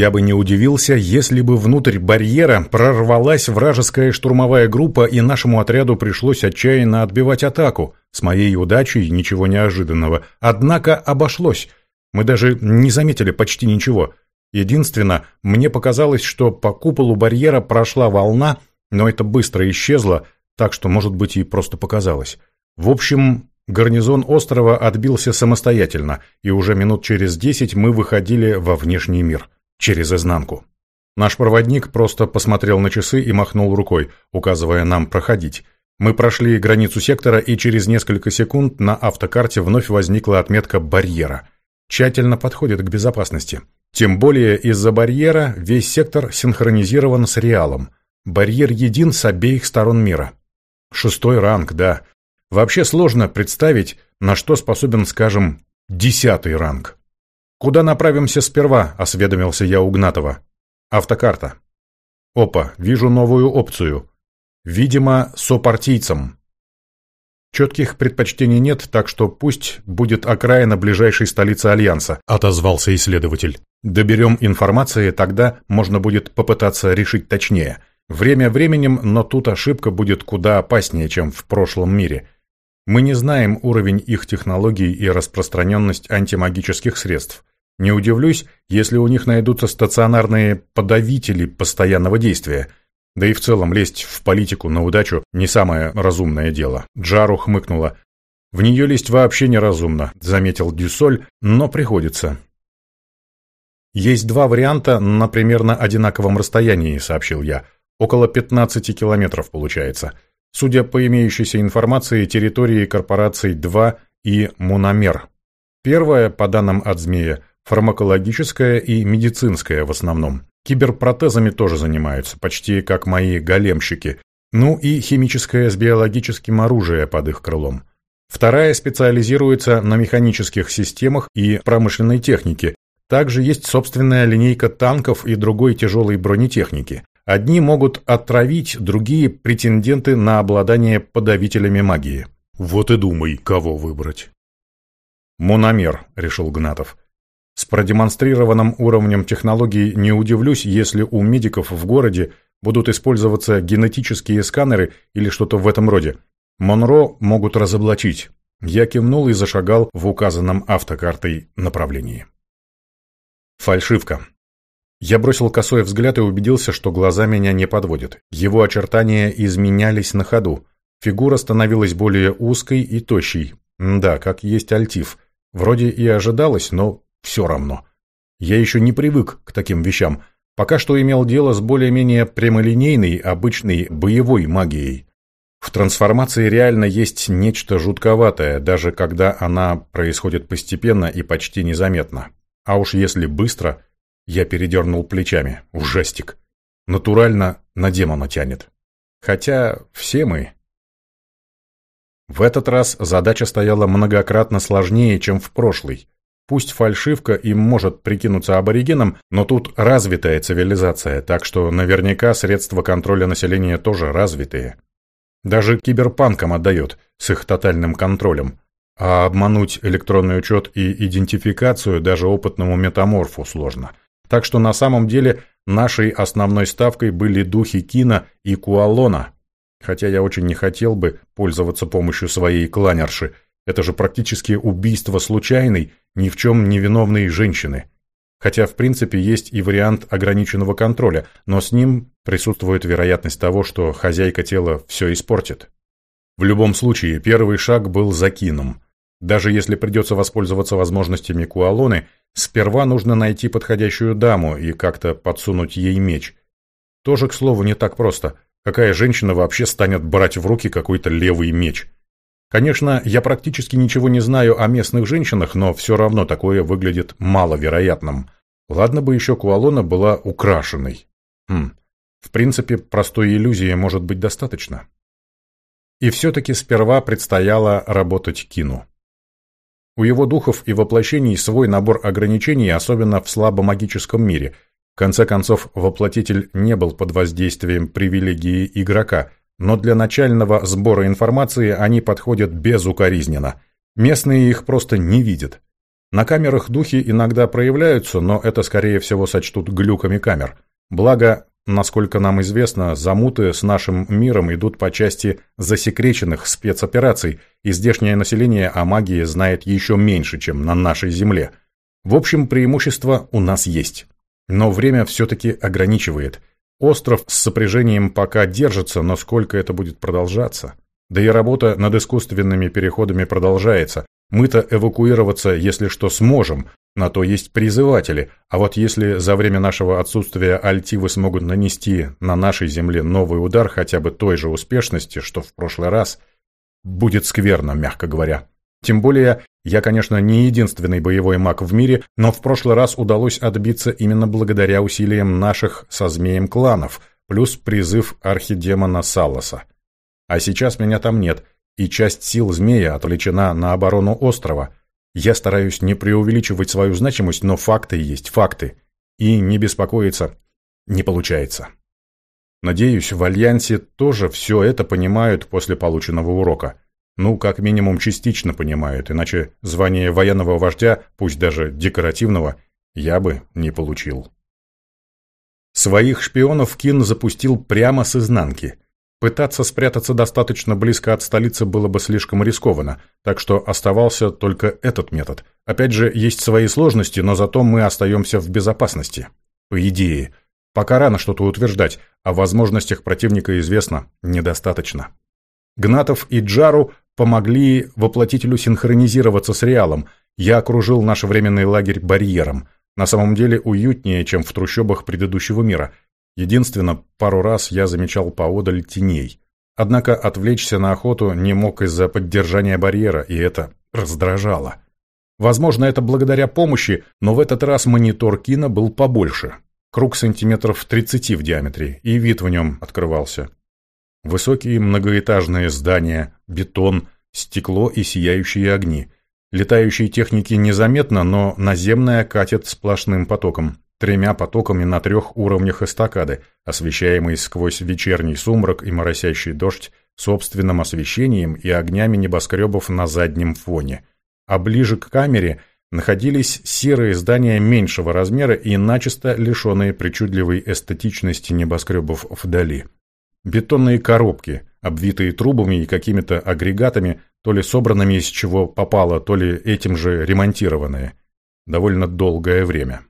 Я бы не удивился, если бы внутрь барьера прорвалась вражеская штурмовая группа, и нашему отряду пришлось отчаянно отбивать атаку. С моей удачей ничего неожиданного. Однако обошлось. Мы даже не заметили почти ничего. Единственное, мне показалось, что по куполу барьера прошла волна, но это быстро исчезло, так что, может быть, и просто показалось. В общем, гарнизон острова отбился самостоятельно, и уже минут через десять мы выходили во внешний мир через изнанку. Наш проводник просто посмотрел на часы и махнул рукой, указывая нам проходить. Мы прошли границу сектора, и через несколько секунд на автокарте вновь возникла отметка барьера. Тщательно подходит к безопасности. Тем более из-за барьера весь сектор синхронизирован с реалом. Барьер един с обеих сторон мира. Шестой ранг, да. Вообще сложно представить, на что способен, скажем, десятый ранг. «Куда направимся сперва?» – осведомился я у Гнатова. «Автокарта». «Опа, вижу новую опцию. Видимо, сопартийцам». «Четких предпочтений нет, так что пусть будет окраина ближайшей столицы Альянса», – отозвался исследователь. «Доберем информации, тогда можно будет попытаться решить точнее. Время временем, но тут ошибка будет куда опаснее, чем в прошлом мире». Мы не знаем уровень их технологий и распространенность антимагических средств. Не удивлюсь, если у них найдутся стационарные подавители постоянного действия. Да и в целом лезть в политику на удачу не самое разумное дело. Джару хмыкнула. «В нее лезть вообще неразумно», — заметил Дюсоль, — «но приходится». «Есть два варианта на примерно одинаковом расстоянии», — сообщил я. «Около 15 километров получается. Судя по имеющейся информации, территории корпораций 2 и Мунамер. Первая, по данным от Змея, Фармакологическая и медицинская в основном. Киберпротезами тоже занимаются, почти как мои големщики. Ну и химическое с биологическим оружием под их крылом. Вторая специализируется на механических системах и промышленной технике. Также есть собственная линейка танков и другой тяжелой бронетехники. Одни могут отравить, другие – претенденты на обладание подавителями магии. Вот и думай, кого выбрать. «Мономер», – решил Гнатов. С продемонстрированным уровнем технологий не удивлюсь, если у медиков в городе будут использоваться генетические сканеры или что-то в этом роде. Монро могут разоблачить. Я кивнул и зашагал в указанном автокартой направлении. Фальшивка. Я бросил косой взгляд и убедился, что глаза меня не подводят. Его очертания изменялись на ходу. Фигура становилась более узкой и тощей. Да, как есть альтив. Вроде и ожидалось, но все равно. Я еще не привык к таким вещам. Пока что имел дело с более-менее прямолинейной, обычной боевой магией. В трансформации реально есть нечто жутковатое, даже когда она происходит постепенно и почти незаметно. А уж если быстро, я передернул плечами. Ужастик. Натурально на демона тянет. Хотя все мы. В этот раз задача стояла многократно сложнее, чем в прошлый. Пусть фальшивка им может прикинуться аборигеном, но тут развитая цивилизация, так что наверняка средства контроля населения тоже развитые. Даже киберпанкам отдает, с их тотальным контролем. А обмануть электронный учет и идентификацию даже опытному метаморфу сложно. Так что на самом деле нашей основной ставкой были духи Кина и Куалона. Хотя я очень не хотел бы пользоваться помощью своей кланерши – это же практически убийство случайной, ни в чем не виновной женщины. Хотя, в принципе, есть и вариант ограниченного контроля, но с ним присутствует вероятность того, что хозяйка тела все испортит. В любом случае, первый шаг был закином. Даже если придется воспользоваться возможностями Куалоны, сперва нужно найти подходящую даму и как-то подсунуть ей меч. Тоже, к слову, не так просто. Какая женщина вообще станет брать в руки какой-то левый меч? Конечно, я практически ничего не знаю о местных женщинах, но все равно такое выглядит маловероятным. Ладно бы еще Куалона была украшенной. Хм, в принципе, простой иллюзии может быть достаточно. И все-таки сперва предстояло работать Кину. У его духов и воплощений свой набор ограничений, особенно в слабомагическом мире. В конце концов, воплотитель не был под воздействием привилегии игрока – но для начального сбора информации они подходят безукоризненно. Местные их просто не видят. На камерах духи иногда проявляются, но это, скорее всего, сочтут глюками камер. Благо, насколько нам известно, замуты с нашим миром идут по части засекреченных спецопераций, и здешнее население о магии знает еще меньше, чем на нашей Земле. В общем, преимущество у нас есть. Но время все-таки ограничивает. Остров с сопряжением пока держится, но сколько это будет продолжаться? Да и работа над искусственными переходами продолжается. Мы-то эвакуироваться, если что, сможем, на то есть призыватели, а вот если за время нашего отсутствия альтивы смогут нанести на нашей земле новый удар хотя бы той же успешности, что в прошлый раз, будет скверно, мягко говоря. Тем более, я, конечно, не единственный боевой маг в мире, но в прошлый раз удалось отбиться именно благодаря усилиям наших со змеем кланов, плюс призыв архидемона Салласа. А сейчас меня там нет, и часть сил змея отвлечена на оборону острова. Я стараюсь не преувеличивать свою значимость, но факты есть факты. И не беспокоиться не получается. Надеюсь, в Альянсе тоже все это понимают после полученного урока. Ну, как минимум частично понимают, иначе звание военного вождя, пусть даже декоративного, я бы не получил. Своих шпионов Кин запустил прямо с изнанки – Пытаться спрятаться достаточно близко от столицы было бы слишком рискованно, так что оставался только этот метод. Опять же, есть свои сложности, но зато мы остаемся в безопасности. По идее. Пока рано что-то утверждать, о возможностях противника известно недостаточно. Гнатов и Джару помогли воплотителю синхронизироваться с Реалом. Я окружил наш временный лагерь барьером. На самом деле уютнее, чем в трущобах предыдущего мира. Единственно, пару раз я замечал поодаль теней. Однако отвлечься на охоту не мог из-за поддержания барьера, и это раздражало. Возможно, это благодаря помощи, но в этот раз монитор кино был побольше. Круг сантиметров 30 в диаметре, и вид в нем открывался. Высокие многоэтажные здания, бетон, стекло и сияющие огни. Летающие техники незаметно, но наземная катит сплошным потоком тремя потоками на трех уровнях эстакады, освещаемой сквозь вечерний сумрак и моросящий дождь собственным освещением и огнями небоскребов на заднем фоне. А ближе к камере находились серые здания меньшего размера и начисто лишенные причудливой эстетичности небоскребов вдали. Бетонные коробки, обвитые трубами и какими-то агрегатами, то ли собранными из чего попало, то ли этим же ремонтированные. Довольно долгое время.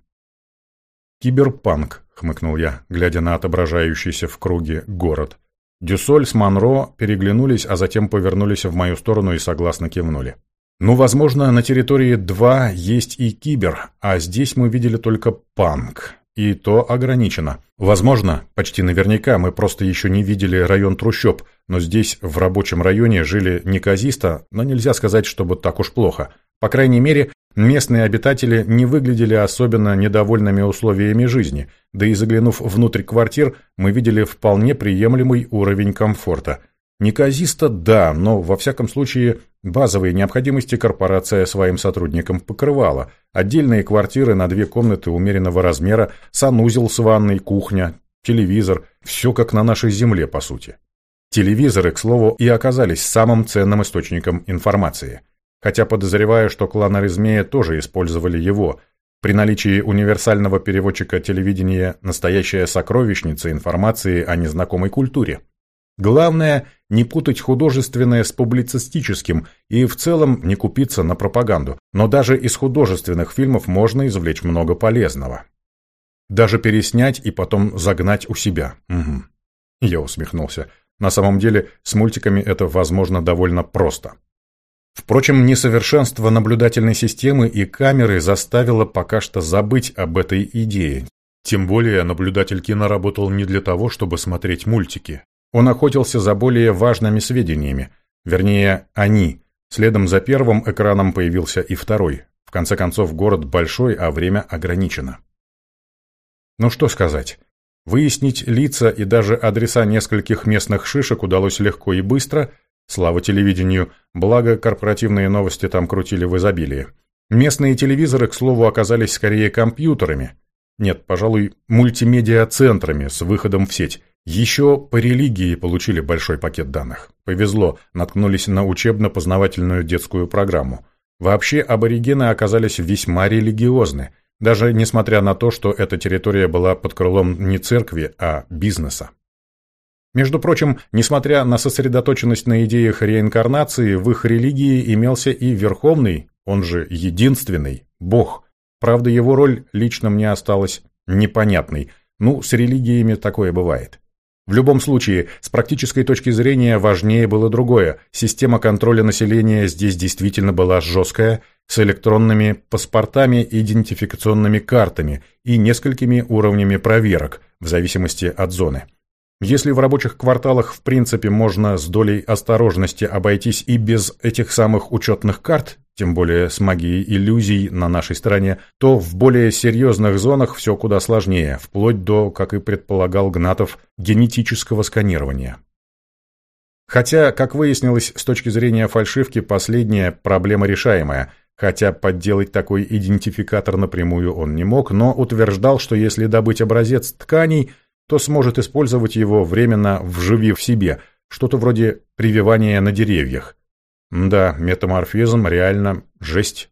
«Киберпанк», — хмыкнул я, глядя на отображающийся в круге город. Дюсоль с Монро переглянулись, а затем повернулись в мою сторону и согласно кивнули. «Ну, возможно, на территории 2 есть и кибер, а здесь мы видели только панк. И то ограничено. Возможно, почти наверняка мы просто еще не видели район трущоб, но здесь, в рабочем районе, жили неказисто, но нельзя сказать, чтобы так уж плохо. По крайней мере, Местные обитатели не выглядели особенно недовольными условиями жизни, да и заглянув внутрь квартир, мы видели вполне приемлемый уровень комфорта. Неказисто – да, но во всяком случае базовые необходимости корпорация своим сотрудникам покрывала. Отдельные квартиры на две комнаты умеренного размера, санузел с ванной, кухня, телевизор – все как на нашей земле, по сути. Телевизоры, к слову, и оказались самым ценным источником информации – хотя подозреваю, что кланеры Змея тоже использовали его. При наличии универсального переводчика телевидения настоящая сокровищница информации о незнакомой культуре. Главное – не путать художественное с публицистическим и в целом не купиться на пропаганду. Но даже из художественных фильмов можно извлечь много полезного. Даже переснять и потом загнать у себя. Угу. Я усмехнулся. На самом деле, с мультиками это возможно довольно просто. Впрочем, несовершенство наблюдательной системы и камеры заставило пока что забыть об этой идее. Тем более наблюдатель кино работал не для того, чтобы смотреть мультики. Он охотился за более важными сведениями. Вернее, они. Следом за первым экраном появился и второй. В конце концов, город большой, а время ограничено. Ну что сказать. Выяснить лица и даже адреса нескольких местных шишек удалось легко и быстро – Слава телевидению, благо корпоративные новости там крутили в изобилии. Местные телевизоры, к слову, оказались скорее компьютерами. Нет, пожалуй, мультимедиа-центрами с выходом в сеть. Еще по религии получили большой пакет данных. Повезло, наткнулись на учебно-познавательную детскую программу. Вообще аборигены оказались весьма религиозны, даже несмотря на то, что эта территория была под крылом не церкви, а бизнеса. Между прочим, несмотря на сосредоточенность на идеях реинкарнации, в их религии имелся и верховный, он же единственный, Бог. Правда, его роль лично мне осталась непонятной. Ну, с религиями такое бывает. В любом случае, с практической точки зрения важнее было другое. Система контроля населения здесь действительно была жесткая, с электронными паспортами, идентификационными картами и несколькими уровнями проверок, в зависимости от зоны. Если в рабочих кварталах в принципе можно с долей осторожности обойтись и без этих самых учетных карт, тем более с магией иллюзий на нашей стороне, то в более серьезных зонах все куда сложнее, вплоть до, как и предполагал Гнатов, генетического сканирования. Хотя, как выяснилось, с точки зрения фальшивки, последняя проблема решаемая, хотя подделать такой идентификатор напрямую он не мог, но утверждал, что если добыть образец тканей – то сможет использовать его временно вживив себе, что-то вроде прививания на деревьях. Да, метаморфизм реально жесть.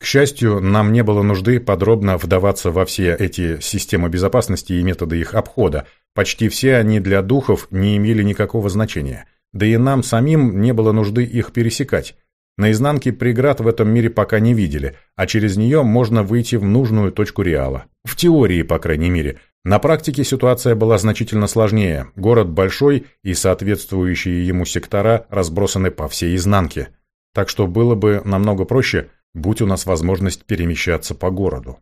К счастью, нам не было нужды подробно вдаваться во все эти системы безопасности и методы их обхода. Почти все они для духов не имели никакого значения. Да и нам самим не было нужды их пересекать. На изнанке преград в этом мире пока не видели, а через нее можно выйти в нужную точку реала. В теории, по крайней мере. На практике ситуация была значительно сложнее. Город большой, и соответствующие ему сектора разбросаны по всей изнанке. Так что было бы намного проще, будь у нас возможность перемещаться по городу.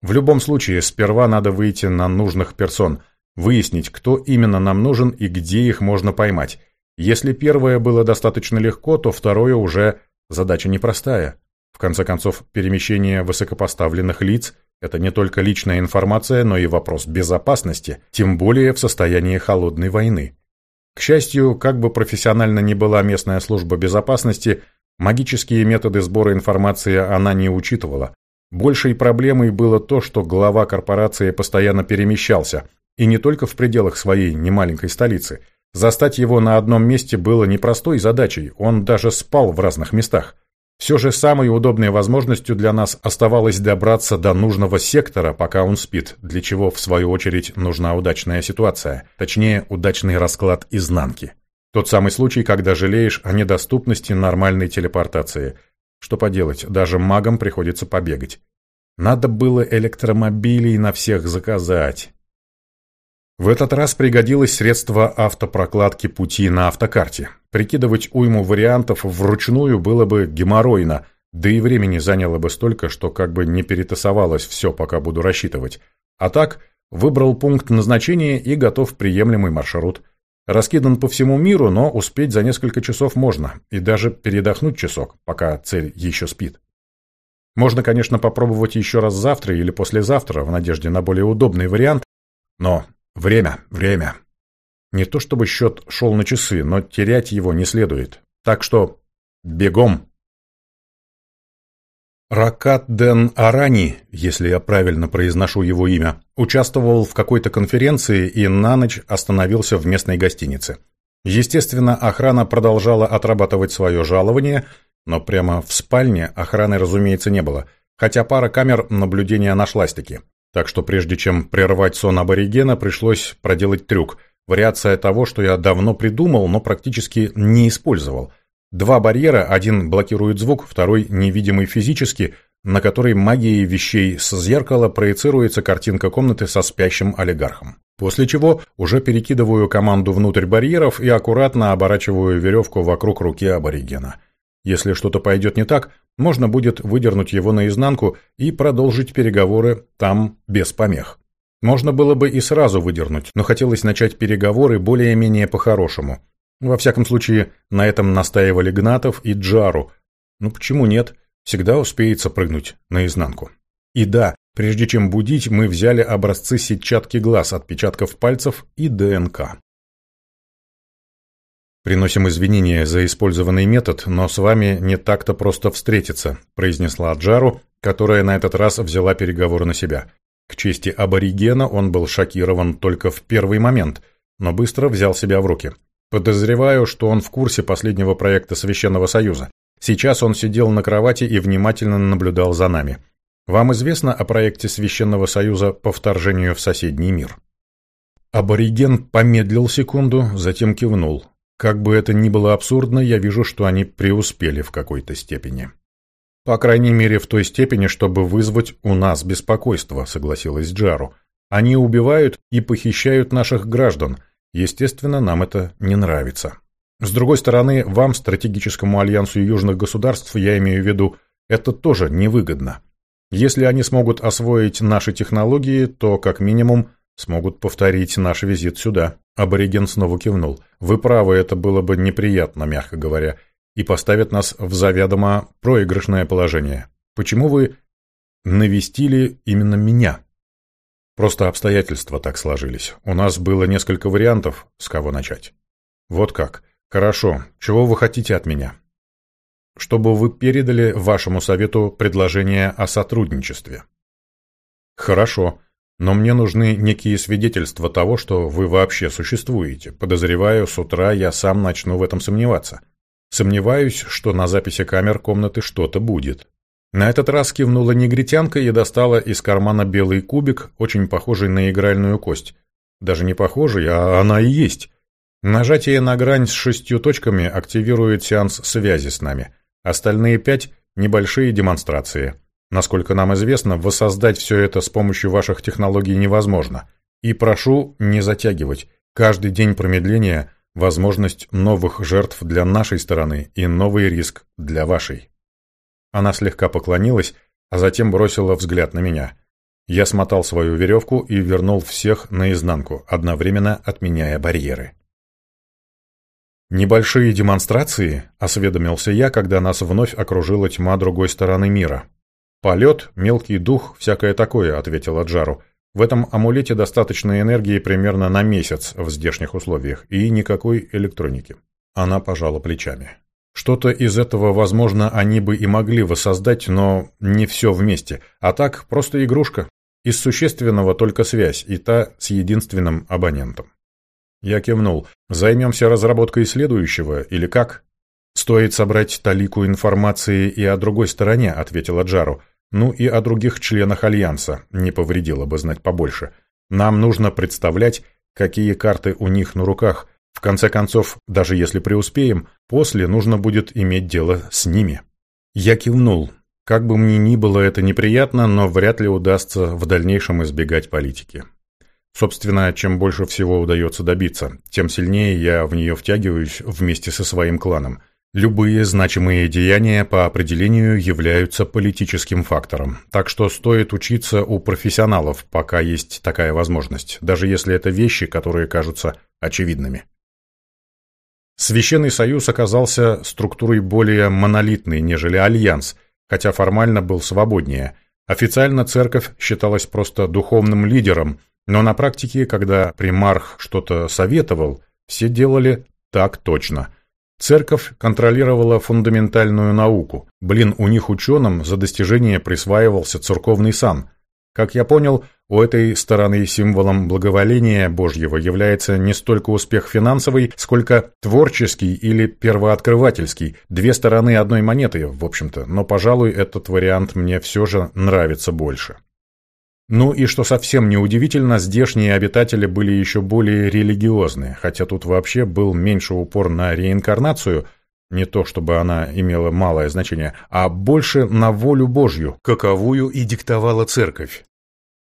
В любом случае, сперва надо выйти на нужных персон, выяснить, кто именно нам нужен и где их можно поймать. Если первое было достаточно легко, то второе уже задача непростая. В конце концов, перемещение высокопоставленных лиц – это не только личная информация, но и вопрос безопасности, тем более в состоянии холодной войны. К счастью, как бы профессионально ни была местная служба безопасности, магические методы сбора информации она не учитывала. Большей проблемой было то, что глава корпорации постоянно перемещался, и не только в пределах своей немаленькой столицы. Застать его на одном месте было непростой задачей, он даже спал в разных местах. Все же самой удобной возможностью для нас оставалось добраться до нужного сектора, пока он спит, для чего, в свою очередь, нужна удачная ситуация, точнее, удачный расклад изнанки. Тот самый случай, когда жалеешь о недоступности нормальной телепортации. Что поделать, даже магам приходится побегать. Надо было электромобилей на всех заказать. В этот раз пригодилось средство автопрокладки пути на автокарте. Прикидывать уйму вариантов вручную было бы геморройно, да и времени заняло бы столько, что как бы не перетасовалось все, пока буду рассчитывать. А так, выбрал пункт назначения и готов приемлемый маршрут. Раскидан по всему миру, но успеть за несколько часов можно, и даже передохнуть часок, пока цель еще спит. Можно, конечно, попробовать еще раз завтра или послезавтра, в надежде на более удобный вариант, но Время, время. Не то чтобы счет шел на часы, но терять его не следует. Так что бегом. Ракат Ден Арани, если я правильно произношу его имя, участвовал в какой-то конференции и на ночь остановился в местной гостинице. Естественно, охрана продолжала отрабатывать свое жалование, но прямо в спальне охраны, разумеется, не было, хотя пара камер наблюдения нашлась-таки. Так что прежде чем прервать сон аборигена, пришлось проделать трюк. Вариация того, что я давно придумал, но практически не использовал. Два барьера, один блокирует звук, второй невидимый физически, на который магией вещей с зеркала проецируется картинка комнаты со спящим олигархом. После чего уже перекидываю команду внутрь барьеров и аккуратно оборачиваю веревку вокруг руки аборигена. Если что-то пойдет не так, можно будет выдернуть его наизнанку и продолжить переговоры там без помех. Можно было бы и сразу выдернуть, но хотелось начать переговоры более-менее по-хорошему. Во всяком случае, на этом настаивали Гнатов и Джару. Ну почему нет? Всегда успеется прыгнуть наизнанку. И да, прежде чем будить, мы взяли образцы сетчатки глаз, отпечатков пальцев и ДНК. «Приносим извинения за использованный метод, но с вами не так-то просто встретиться», произнесла Джару, которая на этот раз взяла переговоры на себя. К чести аборигена он был шокирован только в первый момент, но быстро взял себя в руки. Подозреваю, что он в курсе последнего проекта Священного Союза. Сейчас он сидел на кровати и внимательно наблюдал за нами. Вам известно о проекте Священного Союза по вторжению в соседний мир? Абориген помедлил секунду, затем кивнул. Как бы это ни было абсурдно, я вижу, что они преуспели в какой-то степени. По крайней мере, в той степени, чтобы вызвать у нас беспокойство, согласилась Джару. Они убивают и похищают наших граждан. Естественно, нам это не нравится. С другой стороны, вам, стратегическому альянсу южных государств, я имею в виду, это тоже невыгодно. Если они смогут освоить наши технологии, то, как минимум, смогут повторить наш визит сюда. Абориген снова кивнул. Вы правы, это было бы неприятно, мягко говоря, и поставит нас в заведомо проигрышное положение. Почему вы навестили именно меня? Просто обстоятельства так сложились. У нас было несколько вариантов, с кого начать. Вот как. Хорошо. Чего вы хотите от меня? Чтобы вы передали вашему совету предложение о сотрудничестве. Хорошо. Но мне нужны некие свидетельства того, что вы вообще существуете. Подозреваю, с утра я сам начну в этом сомневаться. Сомневаюсь, что на записи камер комнаты что-то будет. На этот раз кивнула негритянка и достала из кармана белый кубик, очень похожий на игральную кость. Даже не похожий, а она и есть. Нажатие на грань с шестью точками активирует сеанс связи с нами. Остальные пять – небольшие демонстрации. Насколько нам известно, воссоздать все это с помощью ваших технологий невозможно. И прошу не затягивать. Каждый день промедления – возможность новых жертв для нашей стороны и новый риск для вашей. Она слегка поклонилась, а затем бросила взгляд на меня. Я смотал свою веревку и вернул всех наизнанку, одновременно отменяя барьеры. «Небольшие демонстрации?» – осведомился я, когда нас вновь окружила тьма другой стороны мира. «Полет, мелкий дух, всякое такое», — ответила Джару. «В этом амулете достаточно энергии примерно на месяц в здешних условиях и никакой электроники». Она пожала плечами. Что-то из этого, возможно, они бы и могли воссоздать, но не все вместе. А так, просто игрушка. Из существенного только связь, и та с единственным абонентом. Я кивнул. Займемся разработкой следующего, или как? «Стоит собрать талику информации и о другой стороне», — ответила Джару. «Ну и о других членах Альянса, не повредило бы знать побольше. Нам нужно представлять, какие карты у них на руках. В конце концов, даже если преуспеем, после нужно будет иметь дело с ними». Я кивнул. Как бы мне ни было это неприятно, но вряд ли удастся в дальнейшем избегать политики. Собственно, чем больше всего удается добиться, тем сильнее я в нее втягиваюсь вместе со своим кланом – Любые значимые деяния по определению являются политическим фактором, так что стоит учиться у профессионалов, пока есть такая возможность, даже если это вещи, которые кажутся очевидными. Священный Союз оказался структурой более монолитной, нежели Альянс, хотя формально был свободнее. Официально церковь считалась просто духовным лидером, но на практике, когда примарх что-то советовал, все делали так точно – Церковь контролировала фундаментальную науку. Блин, у них ученым за достижение присваивался церковный сан. Как я понял, у этой стороны символом благоволения Божьего является не столько успех финансовый, сколько творческий или первооткрывательский. Две стороны одной монеты, в общем-то, но, пожалуй, этот вариант мне все же нравится больше. Ну и что совсем неудивительно, здешние обитатели были еще более религиозные, хотя тут вообще был меньше упор на реинкарнацию, не то чтобы она имела малое значение, а больше на волю Божью, каковую и диктовала церковь.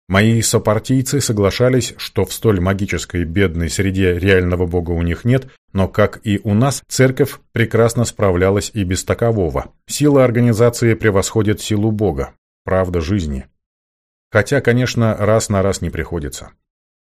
Мои сопартийцы соглашались, что в столь магической бедной среде реального бога у них нет, но, как и у нас, церковь прекрасно справлялась и без такового. Сила организации превосходит силу бога, правда жизни. Хотя, конечно, раз на раз не приходится.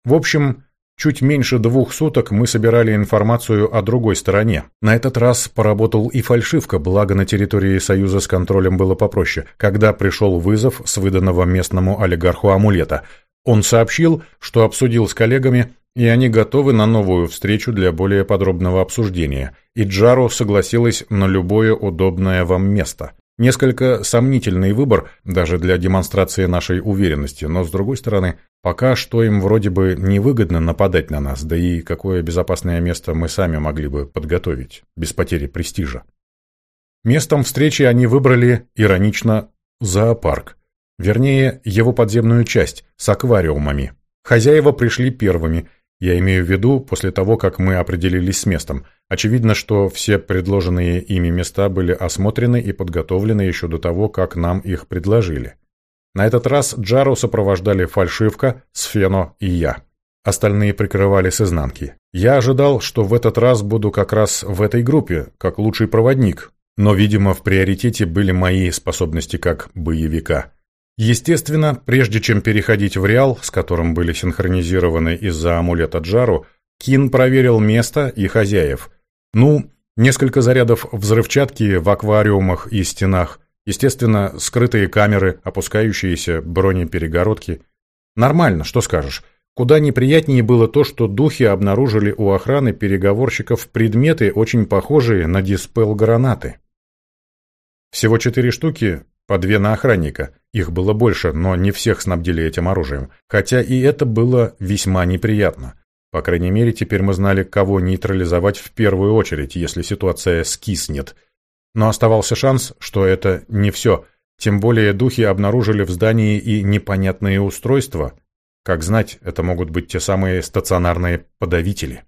В общем, чуть меньше двух суток мы собирали информацию о другой стороне. На этот раз поработал и фальшивка, благо на территории Союза с контролем было попроще, когда пришел вызов с выданного местному олигарху амулета. Он сообщил, что обсудил с коллегами, и они готовы на новую встречу для более подробного обсуждения, и Джару согласилась на любое удобное вам место. Несколько сомнительный выбор даже для демонстрации нашей уверенности, но с другой стороны, пока что им вроде бы невыгодно нападать на нас, да и какое безопасное место мы сами могли бы подготовить, без потери престижа. Местом встречи они выбрали, иронично, зоопарк. Вернее, его подземную часть с аквариумами. Хозяева пришли первыми. Я имею в виду, после того, как мы определились с местом. Очевидно, что все предложенные ими места были осмотрены и подготовлены еще до того, как нам их предложили. На этот раз Джару сопровождали фальшивка, Сфено и я. Остальные прикрывали с изнанки. Я ожидал, что в этот раз буду как раз в этой группе, как лучший проводник, но, видимо, в приоритете были мои способности как боевика. Естественно, прежде чем переходить в Реал, с которым были синхронизированы из-за амулета Джару, Кин проверил место и хозяев. Ну, несколько зарядов взрывчатки в аквариумах и стенах, естественно, скрытые камеры, опускающиеся бронеперегородки. Нормально, что скажешь. Куда неприятнее было то, что духи обнаружили у охраны переговорщиков предметы, очень похожие на диспел-гранаты. Всего четыре штуки, по две на охранника. Их было больше, но не всех снабдили этим оружием. Хотя и это было весьма неприятно. По крайней мере, теперь мы знали, кого нейтрализовать в первую очередь, если ситуация скиснет. Но оставался шанс, что это не все. Тем более духи обнаружили в здании и непонятные устройства, как знать, это могут быть те самые стационарные подавители.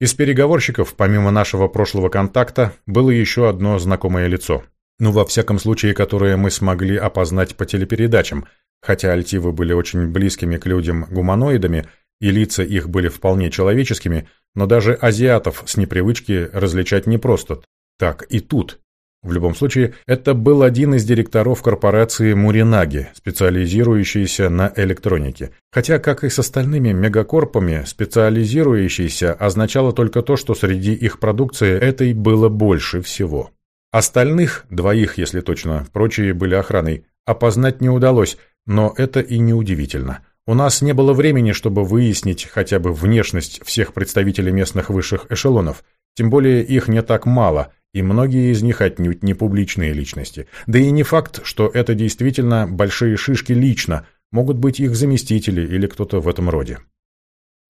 Из переговорщиков, помимо нашего прошлого контакта, было еще одно знакомое лицо. Ну, во всяком случае, которое мы смогли опознать по телепередачам, хотя альтивы были очень близкими к людям-гуманоидами, и лица их были вполне человеческими, но даже азиатов с непривычки различать непросто. Так и тут. В любом случае, это был один из директоров корпорации Муринаги, специализирующийся на электронике. Хотя, как и с остальными мегакорпами, специализирующийся означало только то, что среди их продукции этой было больше всего. Остальных, двоих, если точно, прочие были охраной, опознать не удалось, но это и не удивительно. У нас не было времени, чтобы выяснить хотя бы внешность всех представителей местных высших эшелонов, тем более их не так мало – и многие из них отнюдь не публичные личности. Да и не факт, что это действительно большие шишки лично, могут быть их заместители или кто-то в этом роде.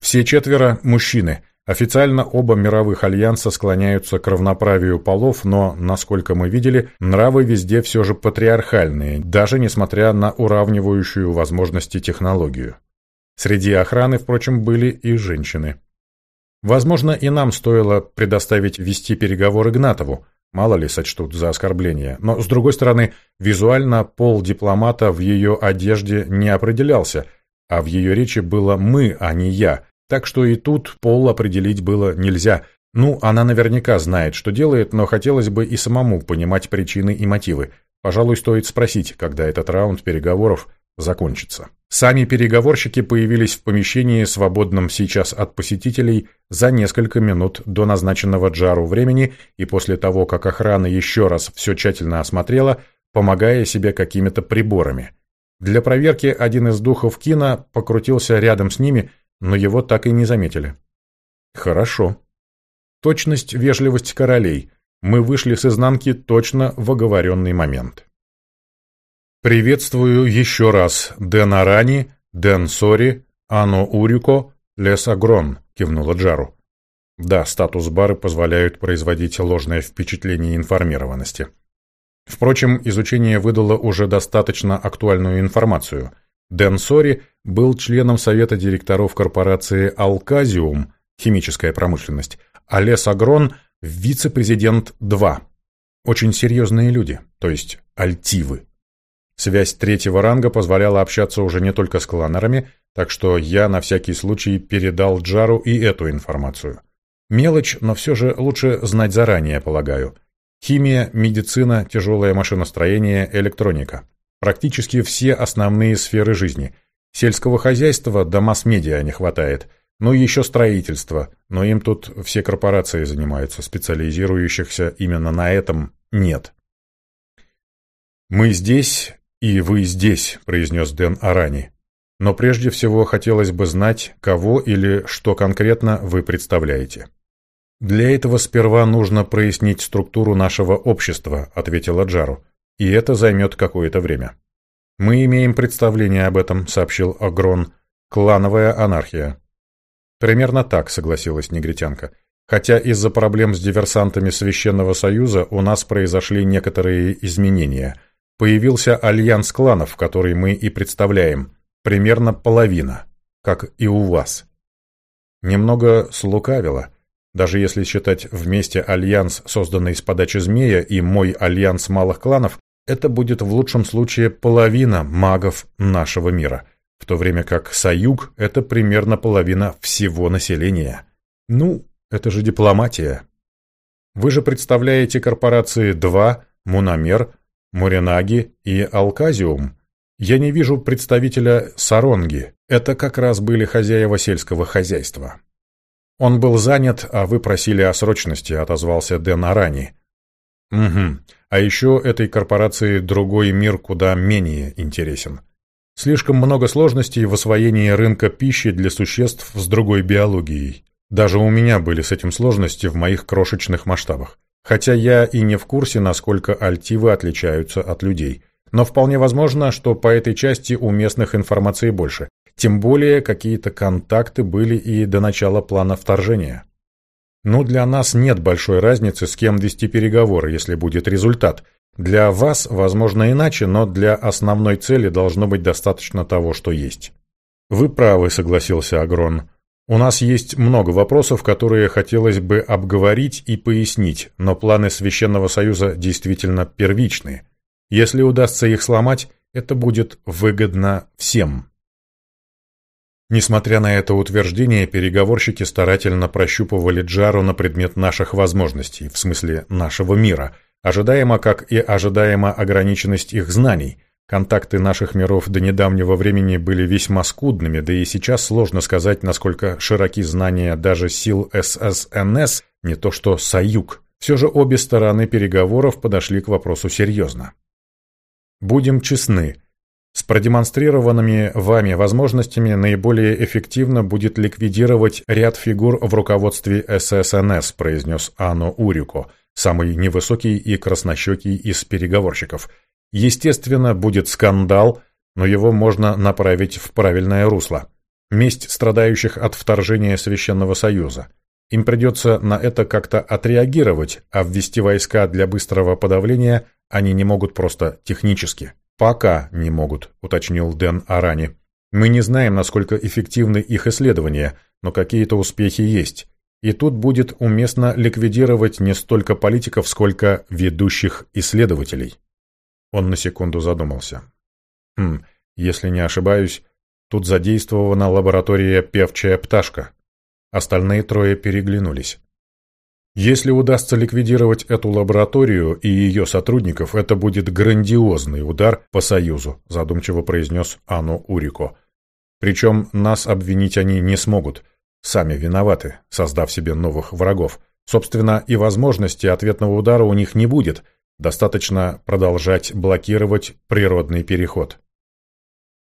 Все четверо – мужчины. Официально оба мировых альянса склоняются к равноправию полов, но, насколько мы видели, нравы везде все же патриархальные, даже несмотря на уравнивающую возможности технологию. Среди охраны, впрочем, были и женщины. Возможно, и нам стоило предоставить вести переговоры Гнатову, мало ли сочтут за оскорбление. Но, с другой стороны, визуально пол дипломата в ее одежде не определялся, а в ее речи было «мы», а не «я». Так что и тут пол определить было нельзя. Ну, она наверняка знает, что делает, но хотелось бы и самому понимать причины и мотивы. Пожалуй, стоит спросить, когда этот раунд переговоров закончится. Сами переговорщики появились в помещении, свободном сейчас от посетителей, за несколько минут до назначенного Джару времени и после того, как охрана еще раз все тщательно осмотрела, помогая себе какими-то приборами. Для проверки один из духов Кина покрутился рядом с ними, но его так и не заметили. Хорошо. Точность, вежливость королей. Мы вышли с изнанки точно в оговоренный момент. «Приветствую еще раз Дэн Арани, Дэн Сори, Ано Урико, Лес Агрон», — кивнула Джару. Да, статус-бары позволяют производить ложное впечатление информированности. Впрочем, изучение выдало уже достаточно актуальную информацию. Дэн Сори был членом совета директоров корпорации «Алказиум» химическая промышленность, а Лес Агрон – вице-президент 2. Очень серьезные люди, то есть альтивы. Связь третьего ранга позволяла общаться уже не только с кланерами, так что я на всякий случай передал Джару и эту информацию. Мелочь, но все же лучше знать заранее, полагаю. Химия, медицина, тяжелое машиностроение, электроника. Практически все основные сферы жизни. Сельского хозяйства до масс-медиа не хватает. Ну и еще строительство, но им тут все корпорации занимаются, специализирующихся именно на этом нет. Мы здесь, «И вы здесь», — произнес Дэн Арани. «Но прежде всего хотелось бы знать, кого или что конкретно вы представляете». «Для этого сперва нужно прояснить структуру нашего общества», — ответила Джару. «И это займет какое-то время». «Мы имеем представление об этом», — сообщил Агрон. «Клановая анархия». «Примерно так», — согласилась негритянка. Хотя из-за проблем с диверсантами Священного Союза у нас произошли некоторые изменения. Появился альянс кланов, который мы и представляем. Примерно половина, как и у вас. Немного слукавило. Даже если считать вместе альянс, созданный с подачи змея, и мой альянс малых кланов, это будет в лучшем случае половина магов нашего мира, в то время как Саюг – это примерно половина всего населения. Ну, это же дипломатия. Вы же представляете корпорации 2, Мунамер, Муринаги и Алказиум. Я не вижу представителя Саронги. Это как раз были хозяева сельского хозяйства. Он был занят, а вы просили о срочности, отозвался Дэн Арани. Угу. А еще этой корпорации другой мир куда менее интересен. Слишком много сложностей в освоении рынка пищи для существ с другой биологией. Даже у меня были с этим сложности в моих крошечных масштабах. Хотя я и не в курсе, насколько альтивы отличаются от людей. Но вполне возможно, что по этой части у местных информации больше. Тем более, какие-то контакты были и до начала плана вторжения. Но для нас нет большой разницы, с кем вести переговоры, если будет результат. Для вас, возможно, иначе, но для основной цели должно быть достаточно того, что есть. Вы правы, согласился Агрон. У нас есть много вопросов, которые хотелось бы обговорить и пояснить, но планы Священного Союза действительно первичны. Если удастся их сломать, это будет выгодно всем. Несмотря на это утверждение, переговорщики старательно прощупывали Джару на предмет наших возможностей, в смысле нашего мира, ожидаемо, как и ожидаемо ограниченность их знаний – Контакты наших миров до недавнего времени были весьма скудными, да и сейчас сложно сказать, насколько широки знания даже сил ССНС, не то что Союг. Все же обе стороны переговоров подошли к вопросу серьезно. Будем честны. С продемонстрированными вами возможностями наиболее эффективно будет ликвидировать ряд фигур в руководстве ССНС, произнес Ано Урико, самый невысокий и краснощекий из переговорщиков – Естественно, будет скандал, но его можно направить в правильное русло. Месть страдающих от вторжения Священного Союза. Им придется на это как-то отреагировать, а ввести войска для быстрого подавления они не могут просто технически. «Пока не могут», — уточнил Дэн Арани. «Мы не знаем, насколько эффективны их исследования, но какие-то успехи есть. И тут будет уместно ликвидировать не столько политиков, сколько ведущих исследователей». Он на секунду задумался. Хм, если не ошибаюсь, тут задействована лаборатория «Певчая пташка». Остальные трое переглянулись. Если удастся ликвидировать эту лабораторию и ее сотрудников, это будет грандиозный удар по Союзу, задумчиво произнес Ану Урико. Причем нас обвинить они не смогут. Сами виноваты, создав себе новых врагов. Собственно, и возможности ответного удара у них не будет – Достаточно продолжать блокировать природный переход.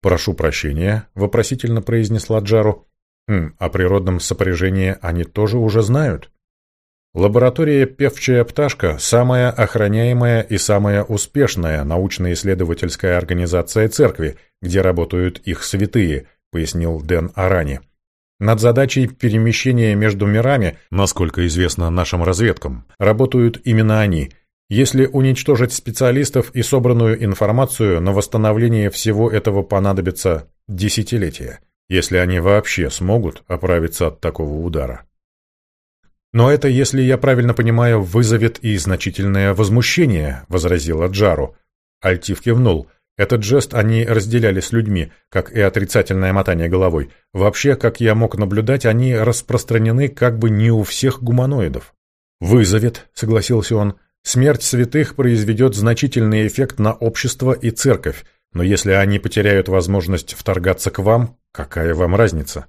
«Прошу прощения», — вопросительно произнесла Джару. «Хм, о природном сопряжении они тоже уже знают?» Лаборатория «Певчая пташка» – самая охраняемая и самая успешная научно-исследовательская организация церкви, где работают их святые, пояснил Дэн Арани. Над задачей перемещения между мирами, насколько известно нашим разведкам, работают именно они – если уничтожить специалистов и собранную информацию, на восстановление всего этого понадобится десятилетия, если они вообще смогут оправиться от такого удара. «Но это, если я правильно понимаю, вызовет и значительное возмущение», — возразила Джару. Альтив кивнул. Этот жест они разделяли с людьми, как и отрицательное мотание головой. Вообще, как я мог наблюдать, они распространены как бы не у всех гуманоидов. «Вызовет», — согласился он. Смерть святых произведет значительный эффект на общество и церковь, но если они потеряют возможность вторгаться к вам, какая вам разница?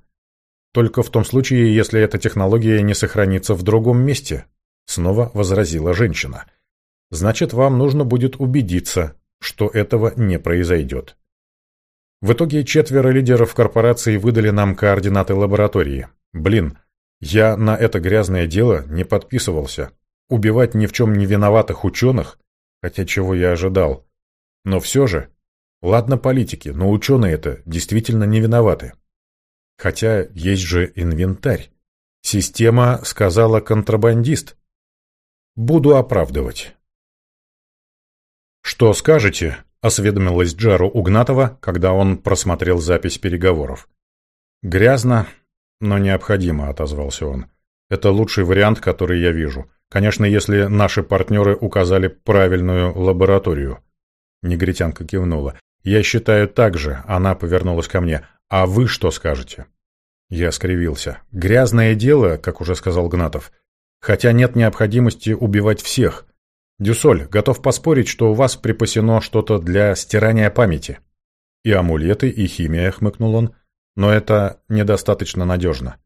Только в том случае, если эта технология не сохранится в другом месте, снова возразила женщина. Значит, вам нужно будет убедиться, что этого не произойдет. В итоге четверо лидеров корпорации выдали нам координаты лаборатории. Блин, я на это грязное дело не подписывался. Убивать ни в чем не виноватых ученых, хотя чего я ожидал. Но все же, ладно политики, но ученые это действительно не виноваты. Хотя есть же инвентарь. Система сказала контрабандист. Буду оправдывать. «Что скажете?» – осведомилась Джару Угнатова, когда он просмотрел запись переговоров. «Грязно, но необходимо», – отозвался он. «Это лучший вариант, который я вижу. Конечно, если наши партнеры указали правильную лабораторию». Негритянка кивнула. «Я считаю так же», – она повернулась ко мне. «А вы что скажете?» Я скривился. «Грязное дело, как уже сказал Гнатов. Хотя нет необходимости убивать всех. Дюсоль, готов поспорить, что у вас припасено что-то для стирания памяти». «И амулеты, и химия», — хмыкнул он. «Но это недостаточно надежно».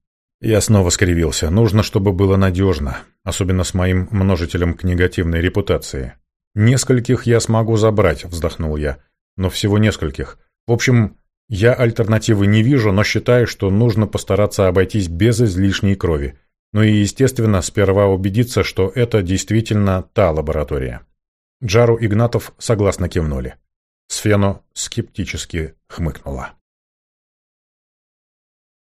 Я снова скривился. Нужно, чтобы было надежно, особенно с моим множителем к негативной репутации. «Нескольких я смогу забрать», — вздохнул я. «Но всего нескольких. В общем, я альтернативы не вижу, но считаю, что нужно постараться обойтись без излишней крови. Ну и, естественно, сперва убедиться, что это действительно та лаборатория. Джару Игнатов согласно кивнули. Сфено скептически хмыкнула.